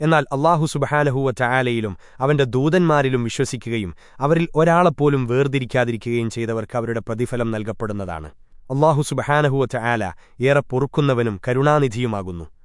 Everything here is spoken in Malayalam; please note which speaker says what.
Speaker 1: എന്നാൽ അള്ളാഹു സുബഹാലഹുവ ചായാലയിലും അവന്റെ ദൂതന്മാരിലും വിശ്വസിക്കുകയും അവരിൽ ഒരാളെപ്പോലും വേർതിരിക്കാതിരിക്കുകയും ചെയ്തവർക്ക് അവരുടെ പ്രതിഫലം നൽകപ്പെടുന്നതാണ്. അള്ളാഹു സുബഹാനഹുവ ചായാല ഏറെ പൊറുക്കുന്നവനും കരുണാനിധിയുമാകുന്നു.